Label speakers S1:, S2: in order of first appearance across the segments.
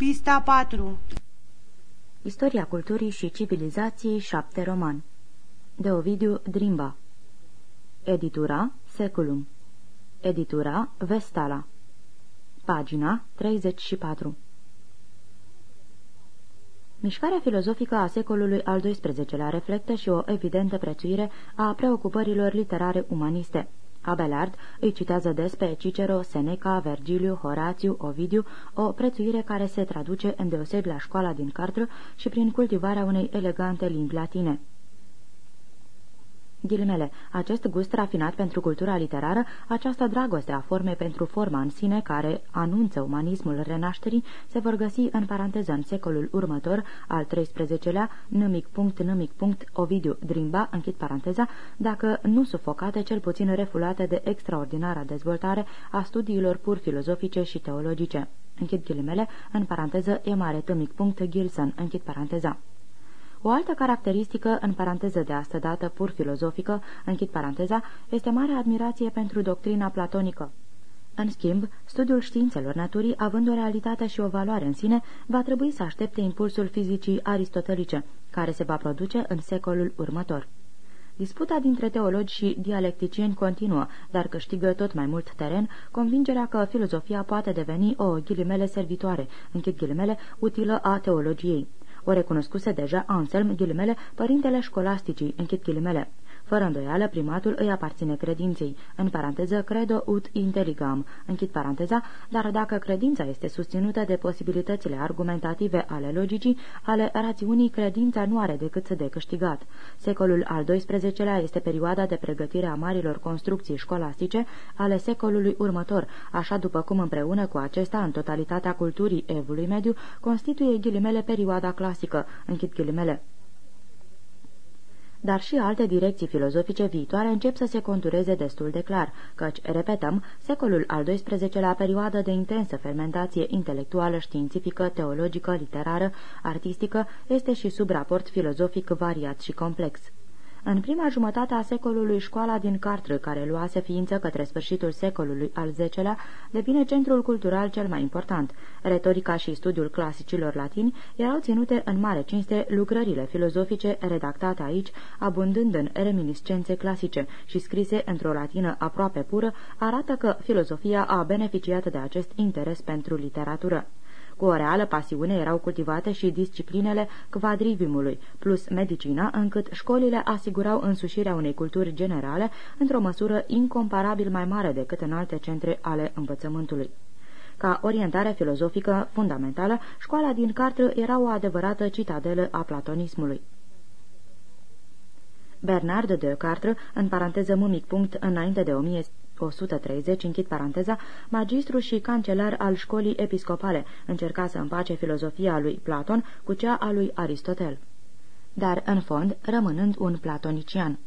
S1: Pista 4
S2: Istoria culturii și civilizației 7 roman. De Ovidiu Drimba. Editura Seculum. Editura Vestala. Pagina 34 Mișcarea filozofică a secolului al XII-lea reflectă și o evidentă prețuire a preocupărilor literare umaniste. Abelard îi citează des pe Cicero, Seneca, Vergiliu, Horațiu, Ovidiu, o prețuire care se traduce îndeosebi la școala din Cartră și prin cultivarea unei elegante limbi latine. Ghilimele, acest gust rafinat pentru cultura literară, această dragoste a formei pentru forma în sine care anunță umanismul renașterii, se vor găsi în paranteză în secolul următor, al XIII-lea, nămic punct, nămic punct, Ovidiu Drimba, închid paranteza, dacă nu sufocate, cel puțin refulate de extraordinara dezvoltare a studiilor pur filozofice și teologice. Închid ghilimele, în paranteză, e mare tămic punct, Gilson, închid paranteza. O altă caracteristică, în paranteză de astă dată pur filozofică, închid paranteza, este mare admirație pentru doctrina platonică. În schimb, studiul științelor naturii, având o realitate și o valoare în sine, va trebui să aștepte impulsul fizicii aristotelice, care se va produce în secolul următor. Disputa dintre teologi și dialecticieni continuă, dar câștigă tot mai mult teren convingerea că filozofia poate deveni o ghilimele servitoare, închid ghilimele, utilă a teologiei. O recunoscuse deja Anselm, ghilimele, părintele școlasticii, închid ghilimele. Fără îndoială, primatul îi aparține credinței, în paranteză credo ut intelligam, închid paranteza, dar dacă credința este susținută de posibilitățile argumentative ale logicii, ale rațiunii, credința nu are decât de câștigat. Secolul al XII-lea este perioada de pregătire a marilor construcții școlastice ale secolului următor, așa după cum împreună cu acesta, în totalitatea culturii evului mediu, constituie ghilimele perioada clasică, închid ghilimele dar și alte direcții filozofice viitoare încep să se contureze destul de clar, căci, repetăm, secolul al XII-lea perioadă de intensă fermentație intelectuală, științifică, teologică, literară, artistică, este și sub raport filozofic variat și complex. În prima jumătate a secolului, școala din Cartră, care luase ființă către sfârșitul secolului al X-lea, devine centrul cultural cel mai important. Retorica și studiul clasicilor latini erau ținute în mare cinste lucrările filozofice redactate aici, abundând în reminiscențe clasice și scrise într-o latină aproape pură, arată că filozofia a beneficiat de acest interes pentru literatură. Cu o reală pasiune erau cultivate și disciplinele quadriviumului, plus medicina, încât școlile asigurau însușirea unei culturi generale într-o măsură incomparabil mai mare decât în alte centre ale învățământului. Ca orientare filozofică fundamentală, școala din Cartră era o adevărată citadelă a platonismului. Bernard de Cartre, în paranteză mâmic punct înainte de 1000 130, închid paranteza, magistru și cancelar al școlii episcopale, încerca să împace filozofia lui Platon cu cea a lui Aristotel. Dar, în fond, rămânând un platonician.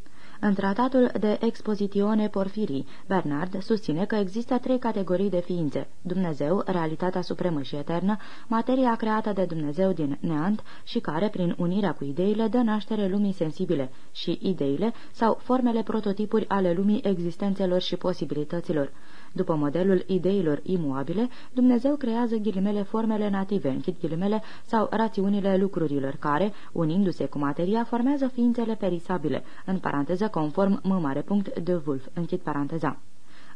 S2: În tratatul de expozitione Porfirii, Bernard susține că există trei categorii de ființe, Dumnezeu, realitatea supremă și eternă, materia creată de Dumnezeu din neant și care, prin unirea cu ideile, dă naștere lumii sensibile, și ideile sau formele prototipuri ale lumii existențelor și posibilităților. După modelul ideilor imuabile, Dumnezeu creează ghilimele formele native, închid ghilimele, sau rațiunile lucrurilor, care, unindu-se cu materia, formează ființele perisabile, în paranteză conform m mare punct de Wolf, închid paranteza.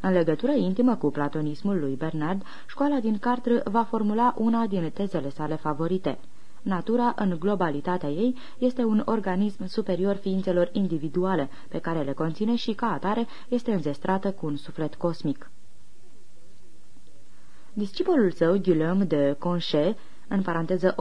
S2: În legătură intimă cu platonismul lui Bernard, școala din Cartre va formula una din tezele sale favorite. Natura, în globalitatea ei, este un organism superior ființelor individuale, pe care le conține și, ca atare, este înzestrată cu un suflet cosmic. Discipolul său, Guillaume de Conchet, în paranteză 1080-1145,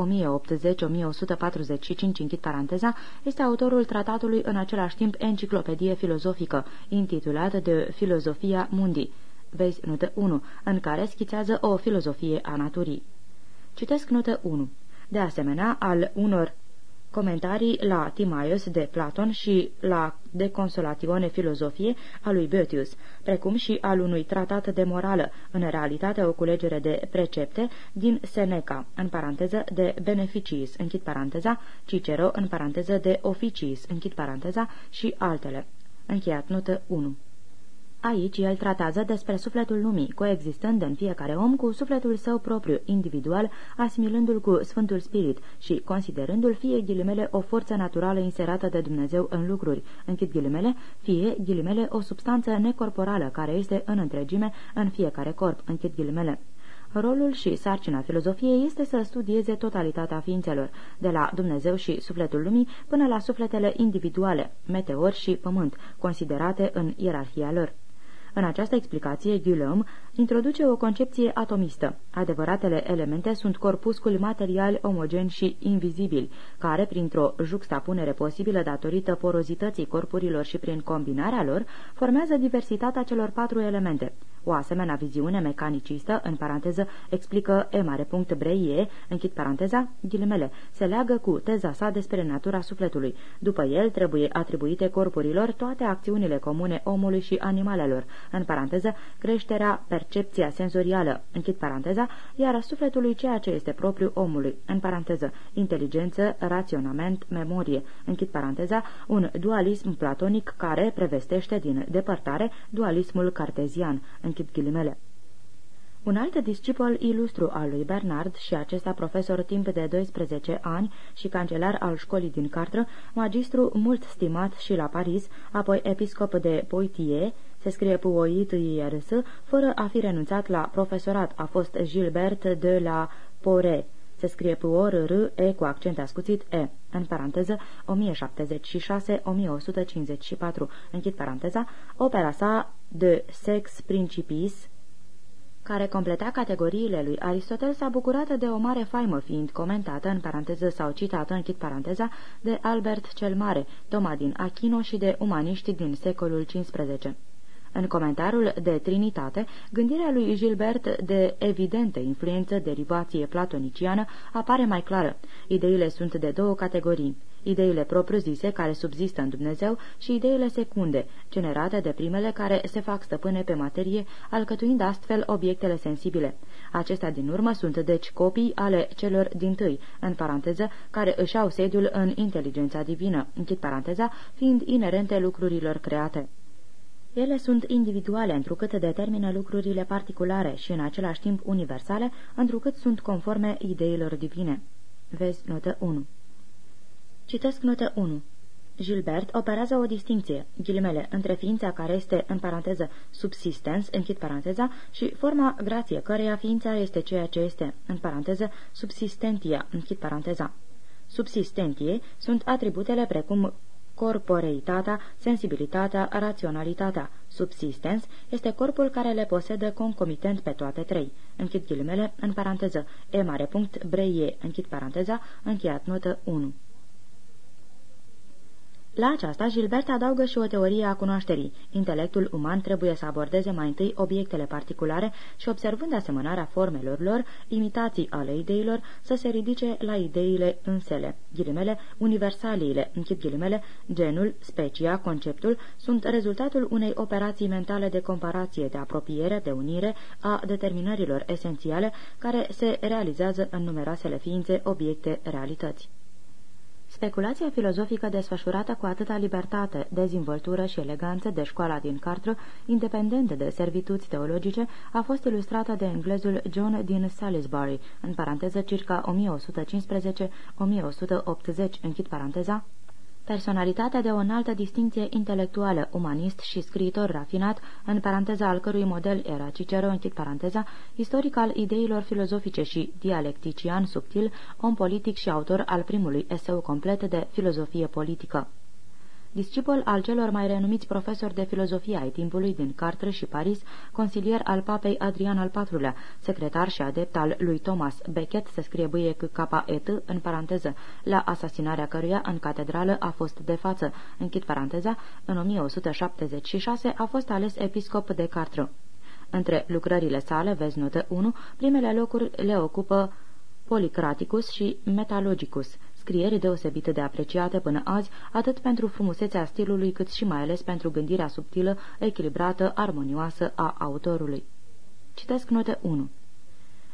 S2: închid paranteza, este autorul tratatului în același timp enciclopedie filozofică, intitulat de Filozofia Mundi, vezi notă 1, în care schițează o filozofie a naturii. Citesc notă 1. De asemenea, al unor comentarii la Timaios de Platon și la De Consolatione Filozofie a lui Boetius, precum și al unui tratat de morală, în realitate o culegere de precepte din Seneca, în paranteză de Beneficiis, închid paranteza, Cicero, în paranteză de Officiis, închid paranteza, și altele. Încheiat notă 1. Aici el tratează despre sufletul lumii, coexistând în fiecare om cu sufletul său propriu, individual, asimilându-l cu Sfântul Spirit și considerându-l fie ghilimele o forță naturală inserată de Dumnezeu în lucruri, închid ghilimele, fie ghilimele o substanță necorporală care este în întregime în fiecare corp, închid ghilimele. Rolul și sarcina filozofiei este să studieze totalitatea ființelor, de la Dumnezeu și sufletul lumii până la sufletele individuale, meteor și pământ, considerate în ierarhia lor. În această explicație, Guillaume introduce o concepție atomistă. Adevăratele elemente sunt corpusculi materiali omogeni și invizibili, care, printr-o juxtapunere posibilă datorită porozității corpurilor și prin combinarea lor, formează diversitatea celor patru elemente. O asemenea viziune mecanicistă, în paranteză, explică E mare punct Breie, închid paranteza, ghilimele, se leagă cu teza sa despre natura sufletului. După el trebuie atribuite corpurilor toate acțiunile comune omului și animalelor, în paranteză, creșterea, percepția senzorială, închid paranteza, iar sufletului ceea ce este propriu omului, în paranteză, inteligență, raționament, memorie, închid paranteza, un dualism platonic care prevestește din depărtare dualismul cartezian, închid ghilimele. Un alt discipol ilustru al lui Bernard și acesta profesor timp de 12 ani și cancelar al școlii din Cartră, magistru mult stimat și la Paris, apoi episcop de Poitiers, se scrie puoit IRS, fără a fi renunțat la profesorat, a fost Gilbert de la Pore, se scrie puor r e cu accent ascuțit e, în paranteză 1076-1154, închid paranteza, opera sa de Sex Principis, care completa categoriile lui Aristotel, s-a bucurat de o mare faimă, fiind comentată, în paranteză sau citată, închid paranteza, de Albert cel Mare, Toma din Achino și de umaniști din secolul XV. În comentariul de Trinitate, gândirea lui Gilbert de evidentă influență derivație platoniciană apare mai clară. Ideile sunt de două categorii ideile propriu-zise care subzistă în Dumnezeu și ideile secunde, generate de primele care se fac stăpâne pe materie, alcătuind astfel obiectele sensibile. Acestea din urmă sunt deci copii ale celor din tâi, în paranteză, care își au sediul în inteligența divină, închid paranteza, fiind inerente lucrurilor create. Ele sunt individuale, întrucât determină lucrurile particulare și în același timp universale, întrucât sunt conforme ideilor divine. Vezi notă 1. Citesc notă 1. Gilbert operează o distinție, ghilimele, între ființa care este, în paranteză, subsistens, închid paranteza, și forma grație, căreia ființa este ceea ce este, în paranteză, subsistentia, închid paranteza. Subsistentie sunt atributele precum corporeitatea, sensibilitatea, raționalitatea. Subsistens este corpul care le posedă concomitent pe toate trei. Închid ghilimele, în paranteză, e mare punct, breie, închid paranteza, încheiat notă 1. La aceasta, Gilbert adaugă și o teorie a cunoașterii. Intelectul uman trebuie să abordeze mai întâi obiectele particulare și, observând asemănarea formelor lor, imitații ale ideilor, să se ridice la ideile însele. Ghilimele, universaliile, închid ghilimele, genul, specia, conceptul, sunt rezultatul unei operații mentale de comparație, de apropiere, de unire a determinărilor esențiale care se realizează în numeroasele ființe, obiecte, realități. Speculația filozofică desfășurată cu atâta libertate, dezvoltură și eleganță de școala din Cartră, independentă de servituți teologice, a fost ilustrată de englezul John din Salisbury, în paranteză circa 1115-1180, închid paranteza, Personalitatea de o înaltă distinție intelectuală, umanist și scriitor rafinat, în paranteza al cărui model era Cicero, închid paranteza, istoric al ideilor filozofice și dialectician subtil, om politic și autor al primului eseu complet de filozofie politică discipol al celor mai renumiți profesori de filozofie ai timpului din Cartre și Paris, consilier al papei Adrian al IV-lea, secretar și adept al lui Thomas Becket, se scrie bâie cu capa et în paranteză, la asasinarea căruia în catedrală a fost de față, închid paranteza, în 1176 a fost ales episcop de Cartre. Între lucrările sale, vezi notă 1, primele locuri le ocupă Policraticus și Metalogicus, scrieri deosebite de apreciate până azi, atât pentru frumusețea stilului, cât și mai ales pentru gândirea subtilă, echilibrată, armonioasă a autorului. Citesc note 1.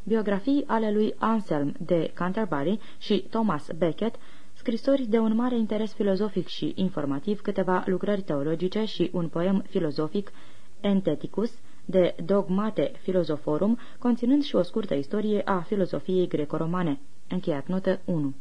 S2: Biografii ale lui Anselm de Canterbury și Thomas Becket, scrisori de un mare interes filozofic și informativ, câteva lucrări teologice și un poem filozofic, Enteticus, de Dogmate Philosophorum, conținând și o scurtă istorie a filozofiei greco-romane. Încheiat notă 1.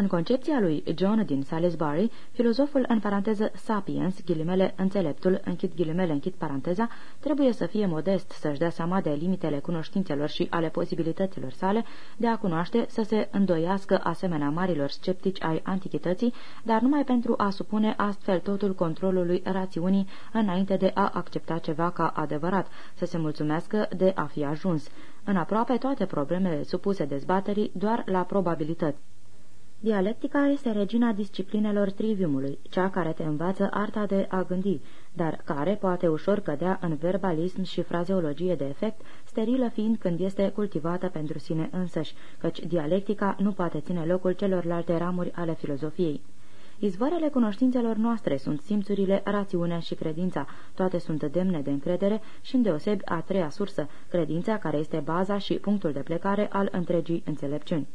S2: În concepția lui John din Salisbury, filozoful în paranteză sapiens, ghilimele înțeleptul, închid ghilimele, închid paranteza, trebuie să fie modest, să-și dea seama de limitele cunoștințelor și ale posibilităților sale de a cunoaște, să se îndoiască asemenea marilor sceptici ai antichității, dar numai pentru a supune astfel totul controlului rațiunii înainte de a accepta ceva ca adevărat, să se mulțumească de a fi ajuns. În aproape toate problemele supuse dezbaterii, doar la probabilități. Dialectica este regina disciplinelor triviumului, cea care te învață arta de a gândi, dar care poate ușor cădea în verbalism și frazeologie de efect, sterilă fiind când este cultivată pentru sine însăși, căci dialectica nu poate ține locul celorlalte ramuri ale filozofiei. Izvoarele cunoștințelor noastre sunt simțurile, rațiunea și credința. Toate sunt demne de încredere și îndeosebi a treia sursă, credința care este baza și punctul de plecare al întregii înțelepciuni.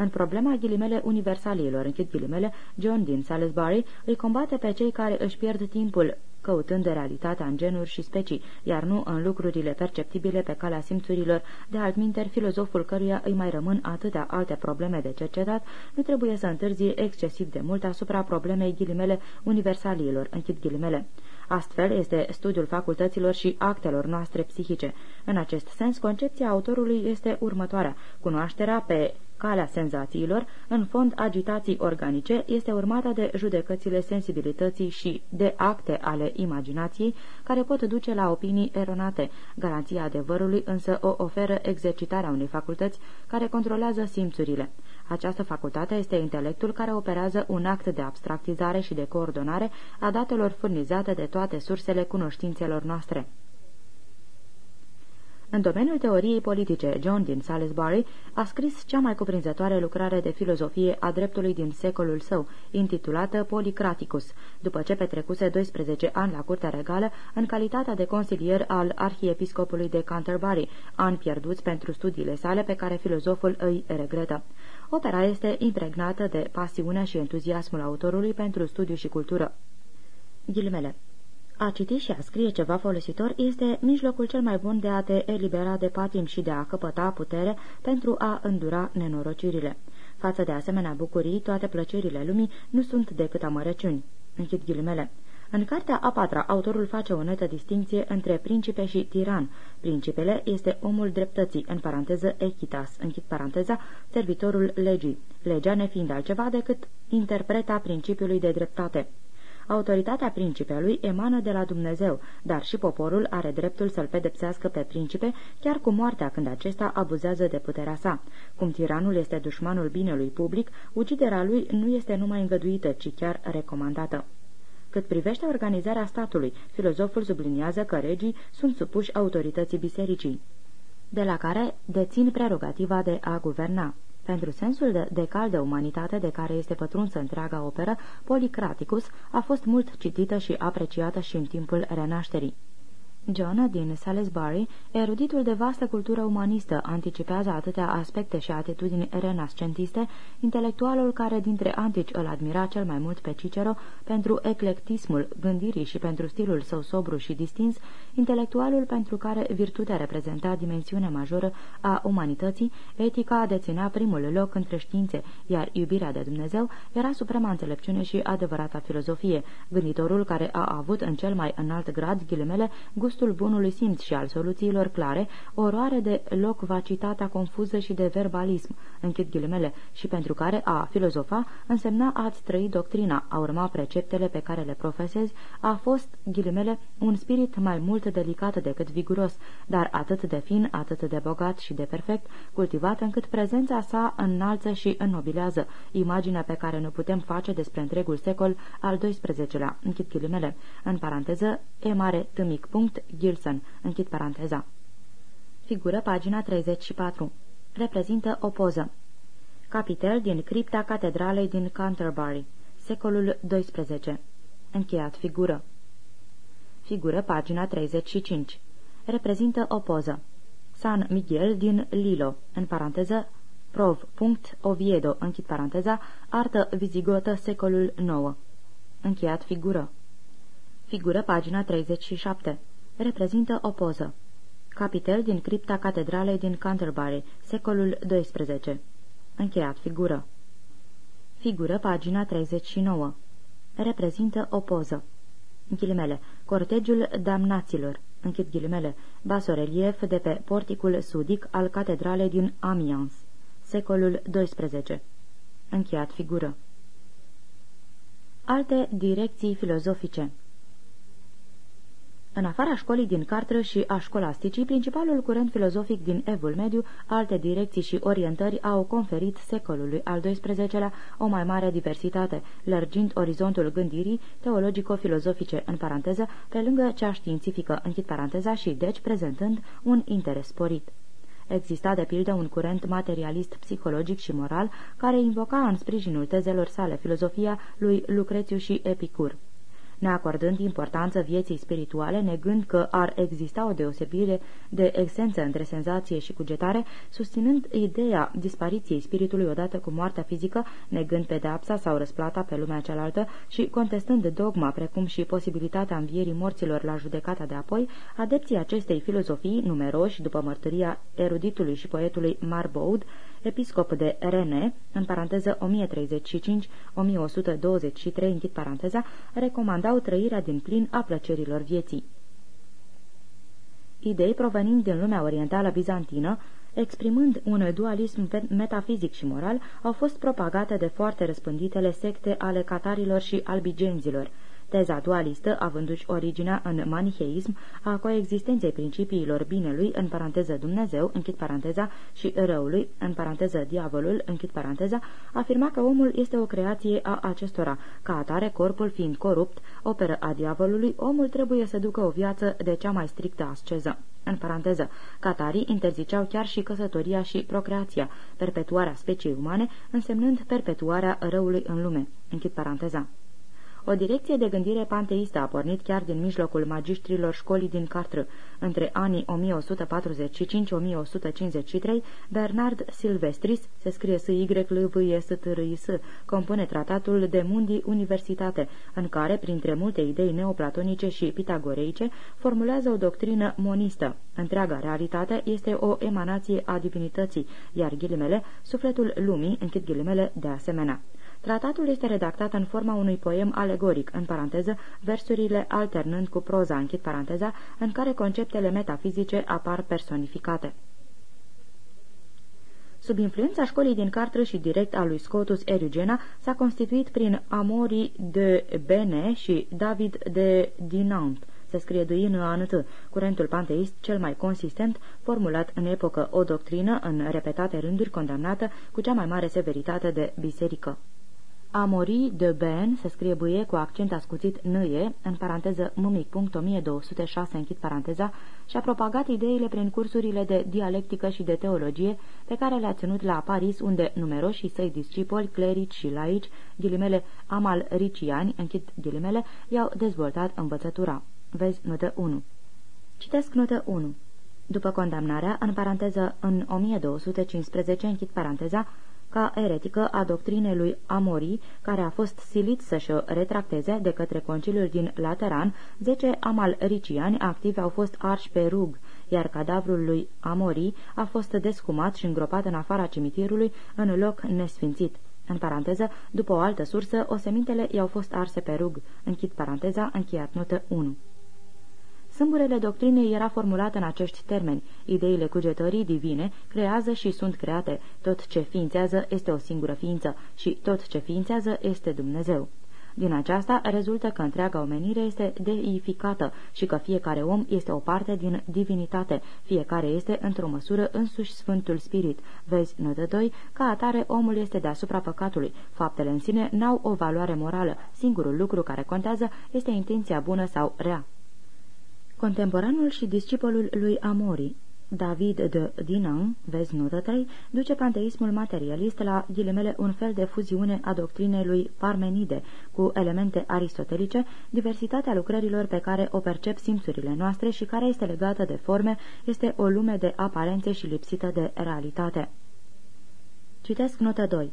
S2: În problema ghilimele universalilor, închid ghilimele, John din Salisbury îi combate pe cei care își pierd timpul căutând de realitatea în genuri și specii, iar nu în lucrurile perceptibile pe calea simțurilor, de altminteri filozoful căruia îi mai rămân atâtea alte probleme de cercetat, nu trebuie să întârzie excesiv de mult asupra problemei ghilimele universalilor, închid ghilimele. Astfel este studiul facultăților și actelor noastre psihice. În acest sens, concepția autorului este următoarea. Cunoașterea pe calea senzațiilor, în fond agitații organice, este urmată de judecățile sensibilității și de acte ale imaginației, care pot duce la opinii eronate. Garanția adevărului însă o oferă exercitarea unei facultăți care controlează simțurile. Această facultate este intelectul care operează un act de abstractizare și de coordonare a datelor furnizate de toate sursele cunoștințelor noastre. În domeniul teoriei politice, John din Salisbury a scris cea mai cuprinzătoare lucrare de filozofie a dreptului din secolul său, intitulată Policraticus, după ce petrecuse 12 ani la curtea regală în calitatea de consilier al arhiepiscopului de Canterbury, ani pierduți pentru studiile sale pe care filozoful îi regretă. Opera este impregnată de pasiunea și entuziasmul autorului pentru studiu și cultură. Ghilimele. A citi și a scrie ceva folositor este mijlocul cel mai bun de a te elibera de patim și de a căpăta putere pentru a îndura nenorocirile. Față de asemenea bucurii, toate plăcerile lumii nu sunt decât amărăciuni. Închid ghilimele. În cartea a patra, autorul face o netă distinție între principe și tiran. Principele este omul dreptății, în paranteză echitas, închid paranteza, servitorul legii, legea nefiind altceva decât interpreta principiului de dreptate. Autoritatea principelui emană de la Dumnezeu, dar și poporul are dreptul să-l pedepsească pe principe, chiar cu moartea când acesta abuzează de puterea sa. Cum tiranul este dușmanul binelui public, uciderea lui nu este numai îngăduită, ci chiar recomandată. Cât privește organizarea statului, filozoful subliniază că regii sunt supuși autorității bisericii, de la care dețin prerogativa de a guverna. Pentru sensul de decal de umanitate de care este pătrunsă întreaga operă, Policraticus a fost mult citită și apreciată și în timpul renașterii. John din Salisbury, eruditul de vastă cultură umanistă, anticipează atâtea aspecte și atitudini renascentiste, intelectualul care dintre antici îl admira cel mai mult pe Cicero pentru eclectismul gândirii și pentru stilul său sobru și distins, intelectualul pentru care virtutea reprezenta dimensiunea majoră a umanității, etica deținea primul loc între științe, iar iubirea de Dumnezeu era suprema înțelepciune și adevărata filozofie, gânditorul care a avut în cel mai înalt grad ghilimele gust gustul bunului simț și al soluțiilor clare, oroare de locvacitatea confuză și de verbalism, închid ghilimele, și pentru care a filozofa însemna a-ți trăi doctrina, a urma preceptele pe care le profesezi, a fost, ghilimele, un spirit mai mult delicat decât viguros, dar atât de fin, atât de bogat și de perfect, cultivat încât prezența sa înalță și înnobilează, imaginea pe care ne putem face despre întregul secol al XII-lea, închid ghilimele, în paranteză, e mare tâmic punct, Gilson. Închid paranteza. Figură pagina 34. Reprezintă o poză. Capitel din cripta catedralei din Canterbury, secolul XII. Încheiat figură. Figură pagina 35. Reprezintă o poză. San Miguel din Lilo, în paranteză, prov. Oviedo, închid paranteza, artă vizigotă secolul IX. Încheiat figură. Figură pagina 37. Reprezintă o poză. Capitel din cripta catedralei din Canterbury, secolul XII. Încheiat figură. Figură pagina 39. Reprezintă o poză. Ghilimele. Cortegiul damnaților. Închid ghilimele. Basorelief de pe porticul sudic al catedralei din Amiens. Secolul XII. Încheiat figură. Alte direcții filozofice în afara școlii din Cartră și a școlasticii, principalul curent filozofic din Evul Mediu, alte direcții și orientări au conferit secolului al XII-lea o mai mare diversitate, lărgind orizontul gândirii teologico-filozofice, în paranteză, pe lângă cea științifică, închid paranteza, și deci prezentând un interes sporit. Exista de pildă un curent materialist psihologic și moral care invoca în sprijinul tezelor sale filozofia lui Lucrețiu și Epicur neacordând importanță vieții spirituale, negând că ar exista o deosebire de esență între senzație și cugetare, susținând ideea dispariției spiritului odată cu moartea fizică, negând pedepsa sau răsplata pe lumea cealaltă și contestând dogma precum și posibilitatea învierii morților la judecata de apoi, adepții acestei filozofii, numeroși, după mărturia eruditului și poetului Marbaud, episcop de Rene, în paranteză 1035-1123, închid paranteza, recomandau trăirea din plin a plăcerilor vieții. Idei provenind din lumea orientală bizantină, exprimând un dualism metafizic și moral, au fost propagate de foarte răspânditele secte ale catarilor și albigenzilor, Teza dualistă, avându-și originea în maniheism, a coexistenței principiilor binelui, în paranteză Dumnezeu, închid paranteza, și răului, în paranteză diavolul, închid paranteza, afirma că omul este o creație a acestora. Ca atare, corpul fiind corupt, operă a diavolului, omul trebuie să ducă o viață de cea mai strictă asceză. În paranteză, catarii interziceau chiar și căsătoria și procreația, perpetuarea speciei umane, însemnând perpetuarea răului în lume. Închid paranteza. O direcție de gândire panteistă a pornit chiar din mijlocul magistrilor școlii din Cartră. Între anii 1145-1153, Bernard Silvestris, se scrie s y l v e s t r i s compune tratatul de Mundi Universitate, în care, printre multe idei neoplatonice și pitagoreice, formulează o doctrină monistă. Întreaga realitate este o emanație a divinității, iar ghilimele, sufletul lumii, închid ghilimele, de asemenea. Tratatul este redactat în forma unui poem alegoric, în paranteză, versurile alternând cu proza, închid paranteza, în care conceptele metafizice apar personificate. Sub influența școlii din Cartră și direct a lui Scotus Erugena s-a constituit prin Amori de Bene și David de Dinant, se scrie duin anăt, curentul panteist cel mai consistent, formulat în epocă o doctrină în repetate rânduri condamnată cu cea mai mare severitate de biserică. Amory de Ben se scrie bâie cu accent ascuțit nâie, în paranteză mâmic.1206 închid paranteza, și-a propagat ideile prin cursurile de dialectică și de teologie pe care le-a ținut la Paris, unde numeroși săi discipoli, clerici și laici, ghilimele amalriciani, închid ghilimele, i-au dezvoltat învățătura. Vezi notă 1. Citesc notă 1. După condamnarea, în paranteză în 1215, închid paranteza, ca eretică a doctrinei lui Amori, care a fost silit să-și retracteze de către conciliul din Lateran, zece amalriciani activi au fost arși pe rug, iar cadavrul lui Amori a fost descumat și îngropat în afara cimitirului, în loc nesfințit. În paranteză, după o altă sursă, osemintele i-au fost arse pe rug. Închid paranteza, încheiat notă 1. Sâmburele doctrinei era formulat în acești termeni. Ideile cugetării divine creează și sunt create. Tot ce ființează este o singură ființă și tot ce ființează este Dumnezeu. Din aceasta rezultă că întreaga omenire este deificată și că fiecare om este o parte din divinitate, fiecare este într-o măsură însuși Sfântul Spirit. Vezi, notă 2, ca atare omul este deasupra păcatului. Faptele în sine n-au o valoare morală. Singurul lucru care contează este intenția bună sau rea. Contemporanul și discipolul lui Amori, David de Dinan, vezi notă 3, duce panteismul materialist la ghilimele un fel de fuziune a doctrinei lui Parmenide cu elemente aristotelice, diversitatea lucrărilor pe care o percep simțurile noastre și care este legată de forme, este o lume de aparențe și lipsită de realitate. Citesc notă 2.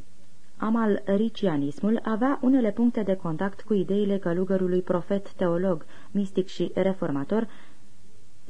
S2: Amalricianismul avea unele puncte de contact cu ideile călugărului profet teolog, mistic și reformator,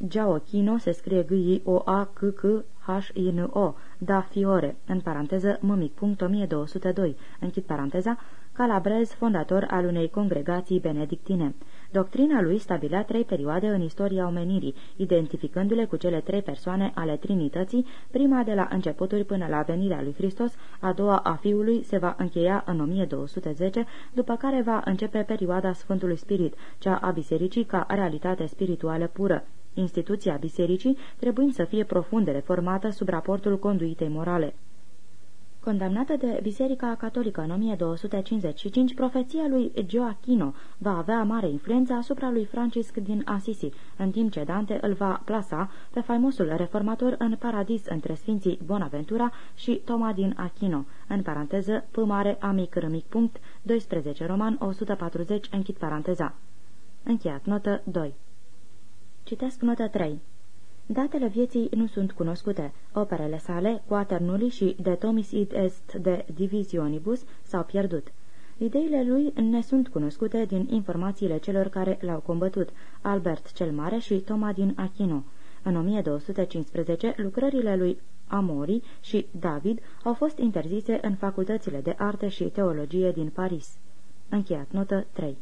S2: Giaochino se scrie g i o a c c h i n o da Fiore, în paranteză mămic punct 1202, închid paranteza, calabrez, fondator al unei congregații benedictine. Doctrina lui stabilea trei perioade în istoria omenirii, identificându-le cu cele trei persoane ale Trinității, prima de la începuturi până la venirea lui Hristos, a doua a Fiului se va încheia în 1210, după care va începe perioada Sfântului Spirit, cea a Bisericii ca realitate spirituală pură instituția bisericii trebuind să fie profund reformată sub raportul conduitei morale. Condamnată de Biserica Catolică în 1255, profeția lui Gioachino va avea mare influență asupra lui Francisc din Assisi, în timp ce Dante îl va plasa pe faimosul reformator în paradis între Sfinții Bonaventura și Toma din Achino, în paranteză P mare amic râmic punct 12 roman 140 închid paranteza. Încheiat notă 2 Citesc notă 3. Datele vieții nu sunt cunoscute. Operele sale, Quaternuli și De Tomis id est de Divisionibus, s-au pierdut. Ideile lui ne sunt cunoscute din informațiile celor care l-au combătut, Albert cel Mare și Toma din Achino. În 1215, lucrările lui Amori și David au fost interzise în facultățile de arte și teologie din Paris. Încheiat notă 3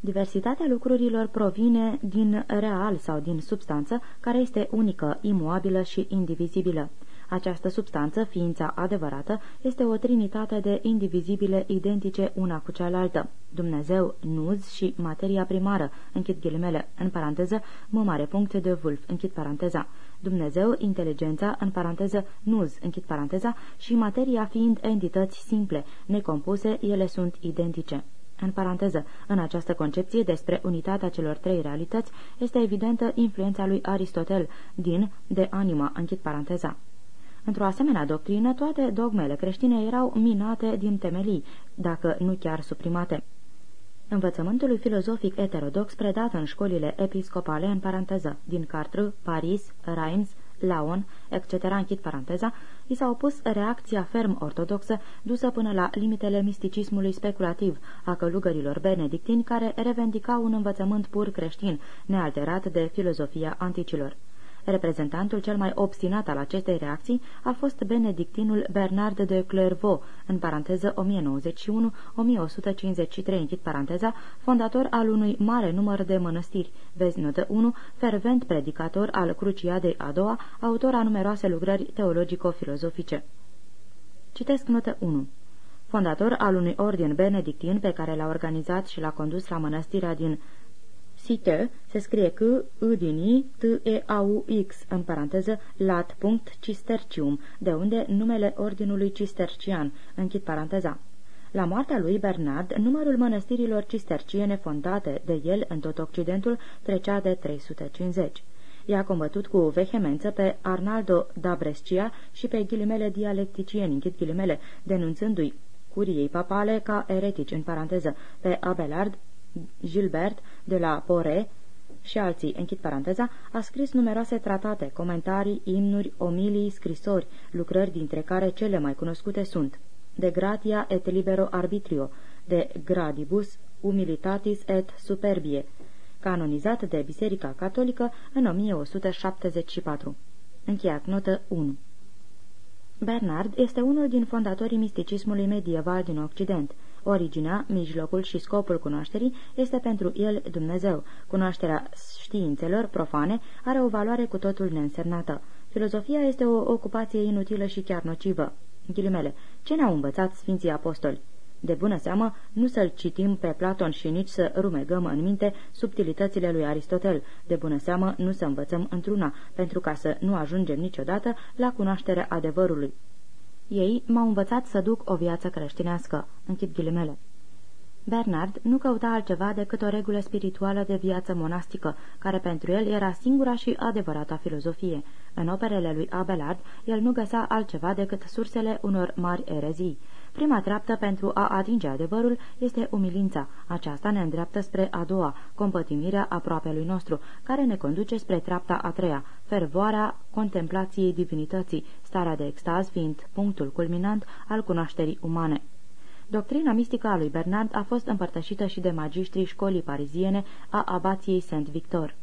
S2: Diversitatea lucrurilor provine din real sau din substanță, care este unică, imuabilă și indivizibilă. Această substanță, ființa adevărată, este o trinitate de indivizibile identice una cu cealaltă. Dumnezeu, nuz și materia primară, închid ghilimele, în paranteză, mă mare punct de vulf, închid paranteza. Dumnezeu, inteligența, în paranteză, nuz, închid paranteza, și materia fiind entități simple, necompuse, ele sunt identice. În paranteză, în această concepție despre unitatea celor trei realități este evidentă influența lui Aristotel din De anima, închid paranteza. Într-o asemenea doctrină, toate dogmele creștine erau minate din temelii, dacă nu chiar suprimate. Învățământul filozofic eterodox predat în școlile episcopale în paranteză, din Cartră, Paris, Reims, Laon, etc., închid paranteza, i s-a opus reacția ferm ortodoxă dusă până la limitele misticismului speculativ a călugărilor benedictini care revendicau un învățământ pur creștin, nealterat de filozofia anticilor. Reprezentantul cel mai obstinat al acestei reacții a fost benedictinul Bernard de Clairvaux, în paranteză 1091-1153, închid paranteza, fondator al unui mare număr de mănăstiri, vezi notă 1, fervent predicator al Cruciadei a doua, autor a numeroase lucrări teologico-filozofice. Citesc notă 1 fondator al unui ordin benedictin pe care l-a organizat și l-a condus la mănăstirea din Site se scrie că I din I, T E A U X, în paranteză, lat punct cistercium, de unde numele ordinului cistercian, închid paranteza. La moartea lui Bernard, numărul mănăstirilor cisterciene fondate de el în tot Occidentul trecea de 350. I-a combătut cu vehemență pe Arnaldo da Brescia și pe ghilimele dialecticieni, închid ghilimele, denunțându-i curiei papale ca eretici, în paranteză, pe Abelard, Gilbert de la Pore și alții, închid paranteza, a scris numeroase tratate, comentarii, imnuri, omilii, scrisori, lucrări dintre care cele mai cunoscute sunt De gratia et libero arbitrio, de gradibus humilitatis et superbie, canonizat de Biserica Catolică în 1174. Încheiat notă 1 Bernard este unul din fondatorii misticismului medieval din Occident. Originea, mijlocul și scopul cunoașterii este pentru el Dumnezeu. Cunoașterea științelor profane are o valoare cu totul neînsemnată. Filozofia este o ocupație inutilă și chiar nocivă. Ghilimele, ce ne-au învățat Sfinții Apostoli? De bună seamă, nu să-l citim pe Platon și nici să rumegăm în minte subtilitățile lui Aristotel. De bună seamă, nu să învățăm într-una, pentru ca să nu ajungem niciodată la cunoașterea adevărului. Ei m-au învățat să duc o viață creștinească. Închid ghilimele. Bernard nu căuta altceva decât o regulă spirituală de viață monastică, care pentru el era singura și adevărata filozofie. În operele lui Abelard, el nu găsa altceva decât sursele unor mari erezii. Prima treaptă pentru a atinge adevărul este umilința. Aceasta ne îndreaptă spre a doua, compătimirea aproapelui nostru, care ne conduce spre treapta a treia, fervoarea contemplației divinității, starea de extaz fiind punctul culminant al cunoașterii umane. Doctrina mistică a lui Bernard a fost împărtășită și de magistrii școlii pariziene a abației Saint-Victor.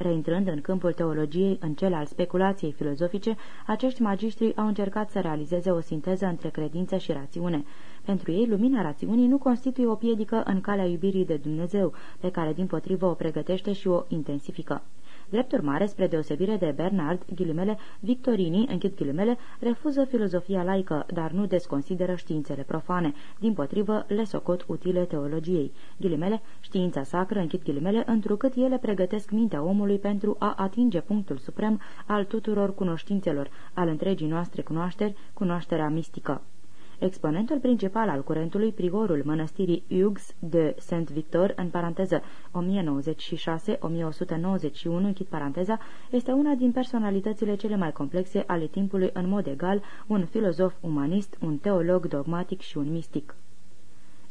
S2: Reintrând în câmpul teologiei, în cel al speculației filozofice, acești magistri au încercat să realizeze o sinteză între credință și rațiune. Pentru ei, lumina rațiunii nu constituie o piedică în calea iubirii de Dumnezeu, pe care din potrivă o pregătește și o intensifică. Drept urmare, spre deosebire de Bernard, ghilimele, Victorini, închid ghilimele, refuză filozofia laică, dar nu desconsideră științele profane, din potrivă le socot utile teologiei. Ghilimele, știința sacră, închid ghilimele, întrucât ele pregătesc mintea omului pentru a atinge punctul suprem al tuturor cunoștințelor, al întregii noastre cunoașteri, cunoașterea mistică. Exponentul principal al curentului, prigorul mănăstirii Hugues de Saint-Victor, în paranteză 1096-1191, închid paranteza, este una din personalitățile cele mai complexe ale timpului în mod egal, un filozof umanist, un teolog dogmatic și un mistic.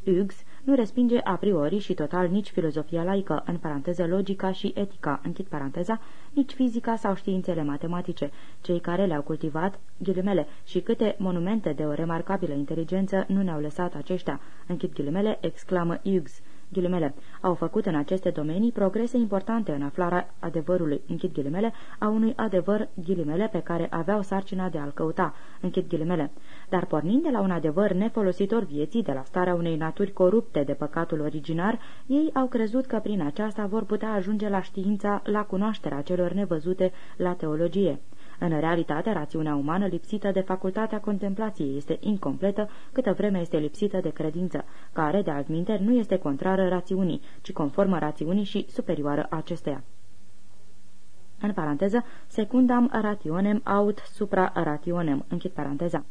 S2: Hugues nu respinge a priori și total nici filozofia laică, în paranteză logica și etica, închid paranteza, nici fizica sau științele matematice. Cei care le-au cultivat, ghilimele, și câte monumente de o remarcabilă inteligență nu ne-au lăsat aceștia, închid ghilimele, exclamă Hughes ghilimele, au făcut în aceste domenii progrese importante în aflarea adevărului, închid ghilimele, a unui adevăr ghilimele pe care aveau sarcina de a-l căuta, închid ghilimele. Dar pornind de la un adevăr nefolositor vieții, de la starea unei naturi corupte de păcatul originar, ei au crezut că prin aceasta vor putea ajunge la știința, la cunoașterea celor nevăzute, la teologie. În realitate, rațiunea umană lipsită de facultatea contemplației este incompletă câtă vreme este lipsită de credință, care, de altminte, nu este contrară rațiunii, ci conformă rațiunii și superioară acesteia. În paranteză, secundam rationem aut supra rationem, închid paranteza.